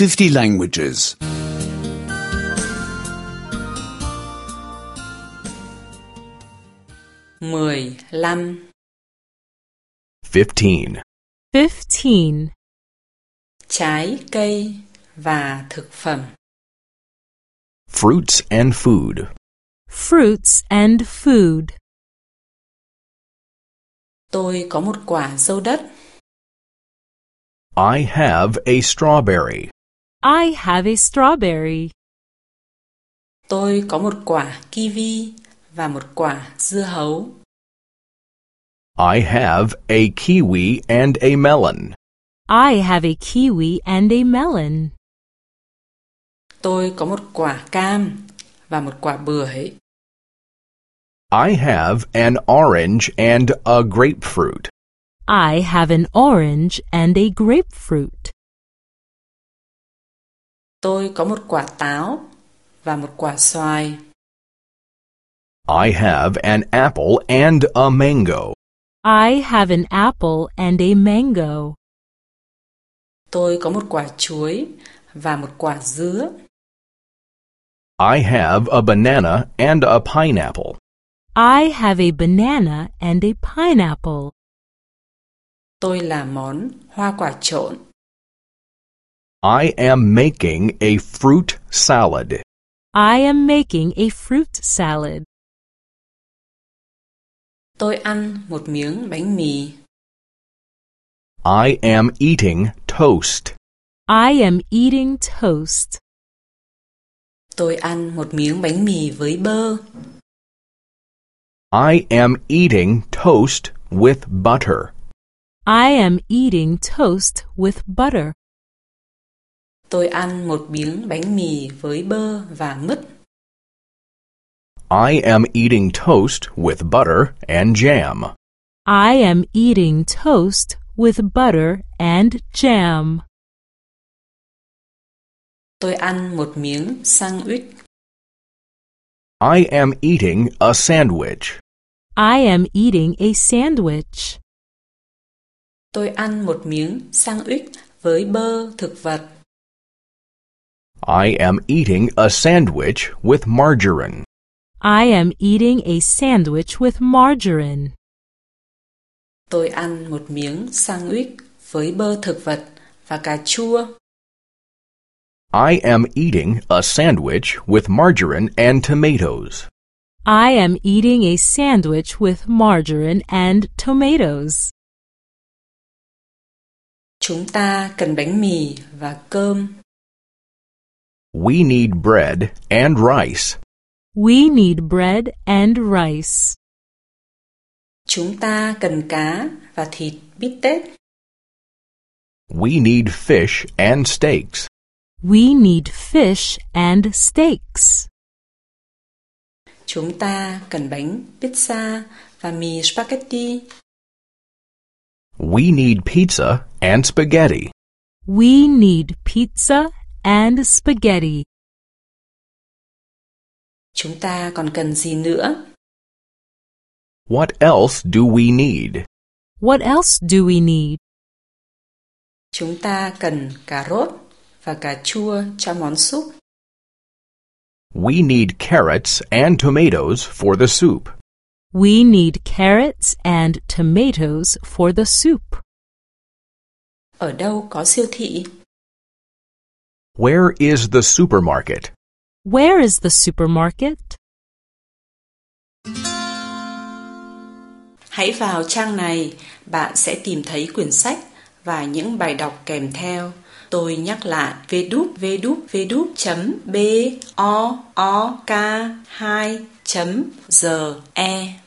50 languages. 15 15. 15. trái cây và thực phẩm Fruits and food. Fruits and food. tôi có một quả dâu đất I have a strawberry. I have a strawberry. tôi có một quả kiwi và một quả dưa hấu I have a kiwi and a melon. I have a kiwi and a melon. tôi có một quả cam và một quả bưởi I have an orange and a grapefruit. I have an orange and a grapefruit. Tôi có một quả táo và một quả xoài I have an apple and a mango. I have an apple and a mango. tôi có một quả chuối và một quả dứa I have a banana and a pineapple. I have a banana and a pineapple. tôi làm món hoa quả trộn I am making a fruit salad. I am making a fruit salad. tôi ăn một miếng bánh mì I am eating toast. I am eating toast. tôi ăn một miếng bánh mì với bơ I am eating toast with butter. I am eating toast with butter. Tôi ăn một miếng bánh mì với bơ và mứt I am eating toast with butter and jam. I am eating toast with butter and jam. tôi ăn một miếng sandwich I am eating a sandwich. I am eating a sandwich. tôi ăn một miếng sandwich với bơ thực vật I am eating a sandwich with margarine. I am eating a sandwich with margarine. tôi ăn một miếng sandwich với bơ thực vật và cà chua I am eating a sandwich with margarine and tomatoes. I am eating a sandwich with margarine and tomatoes. chúng ta cần bánh mì và cơm We need bread and rice. We need bread and rice. chúng ta cần cá và thịt bít tết We need fish and steaks. We need fish and steaks. chúng ta cần bánh pizza và mì spaghetti We need pizza and spaghetti. We need pizza and spaghetti. chúng ta còn cần gì nữa What else do we need? What else do we need? chúng ta cần cà rốt và cà chua cho món súp We need carrots and tomatoes for the soup. We need carrots and tomatoes for the soup. ở đâu có siêu thị Where is the supermarket? Where is the supermarket? hãy vào trang này bạn sẽ tìm thấy quyển sách và những bài đọc kèm theo tôi nhắc lại www.book2.ge